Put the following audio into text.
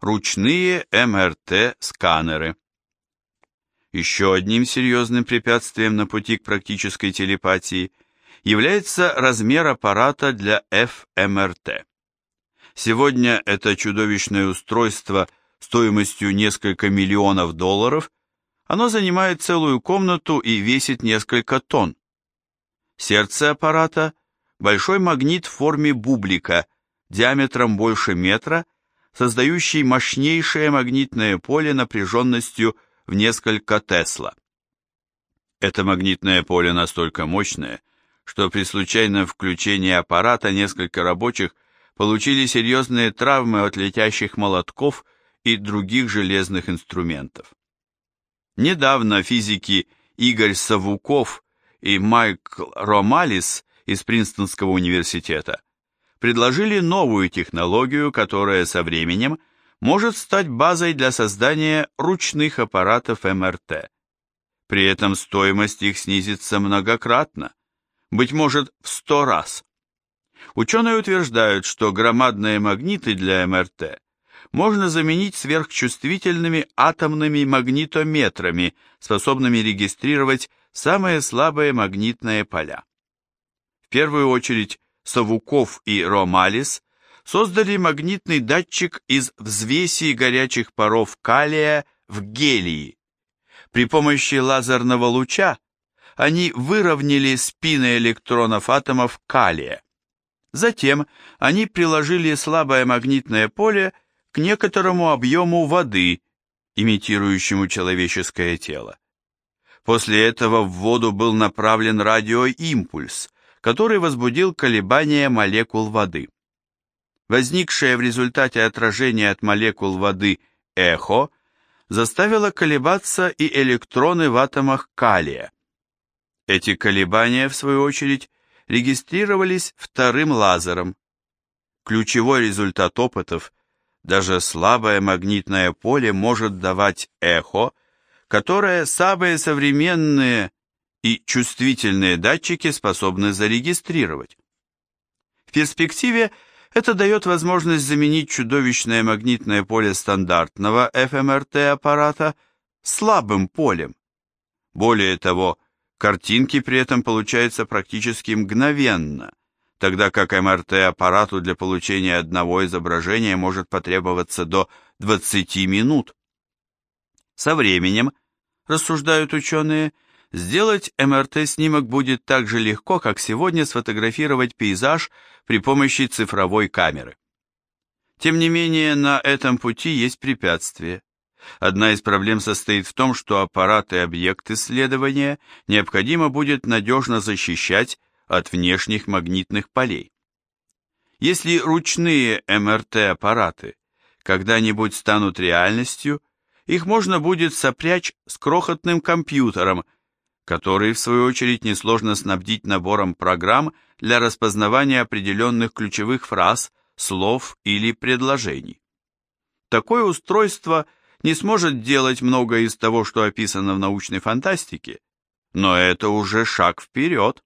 ручные МРТ-сканеры. Еще одним серьезным препятствием на пути к практической телепатии является размер аппарата для ФМРТ. Сегодня это чудовищное устройство стоимостью несколько миллионов долларов, оно занимает целую комнату и весит несколько тонн. Сердце аппарата – большой магнит в форме бублика, диаметром больше метра, создающий мощнейшее магнитное поле напряженностью в несколько Тесла. Это магнитное поле настолько мощное, что при случайном включении аппарата несколько рабочих получили серьезные травмы от летящих молотков и других железных инструментов. Недавно физики Игорь Савуков и Майкл Ромалис из Принстонского университета предложили новую технологию, которая со временем может стать базой для создания ручных аппаратов МРТ. При этом стоимость их снизится многократно, быть может в сто раз. Ученые утверждают, что громадные магниты для МРТ можно заменить сверхчувствительными атомными магнитометрами, способными регистрировать самые слабые магнитные поля. В первую очередь Савуков и Ромалис создали магнитный датчик из взвеси горячих паров калия в гелии. При помощи лазерного луча они выровняли спины электронов атомов калия. Затем они приложили слабое магнитное поле к некоторому объему воды, имитирующему человеческое тело. После этого в воду был направлен радиоимпульс, который возбудил колебания молекул воды. Возникшее в результате отражения от молекул воды эхо заставило колебаться и электроны в атомах калия. Эти колебания, в свою очередь, регистрировались вторым лазером. Ключевой результат опытов – даже слабое магнитное поле может давать эхо, которое самые современные и чувствительные датчики способны зарегистрировать. В перспективе это дает возможность заменить чудовищное магнитное поле стандартного ФМРТ-аппарата слабым полем. Более того, картинки при этом получаются практически мгновенно, тогда как МРТ-аппарату для получения одного изображения может потребоваться до 20 минут. Со временем, рассуждают ученые, Сделать МРТ-снимок будет так же легко, как сегодня сфотографировать пейзаж при помощи цифровой камеры. Тем не менее, на этом пути есть препятствия. Одна из проблем состоит в том, что аппарат и объект исследования необходимо будет надежно защищать от внешних магнитных полей. Если ручные МРТ-аппараты когда-нибудь станут реальностью, их можно будет сопрячь с крохотным компьютером – который, в свою очередь, несложно снабдить набором программ для распознавания определенных ключевых фраз, слов или предложений. Такое устройство не сможет делать многое из того, что описано в научной фантастике, но это уже шаг вперед.